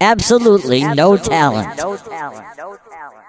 absolutely, no talent. No talent. No talent.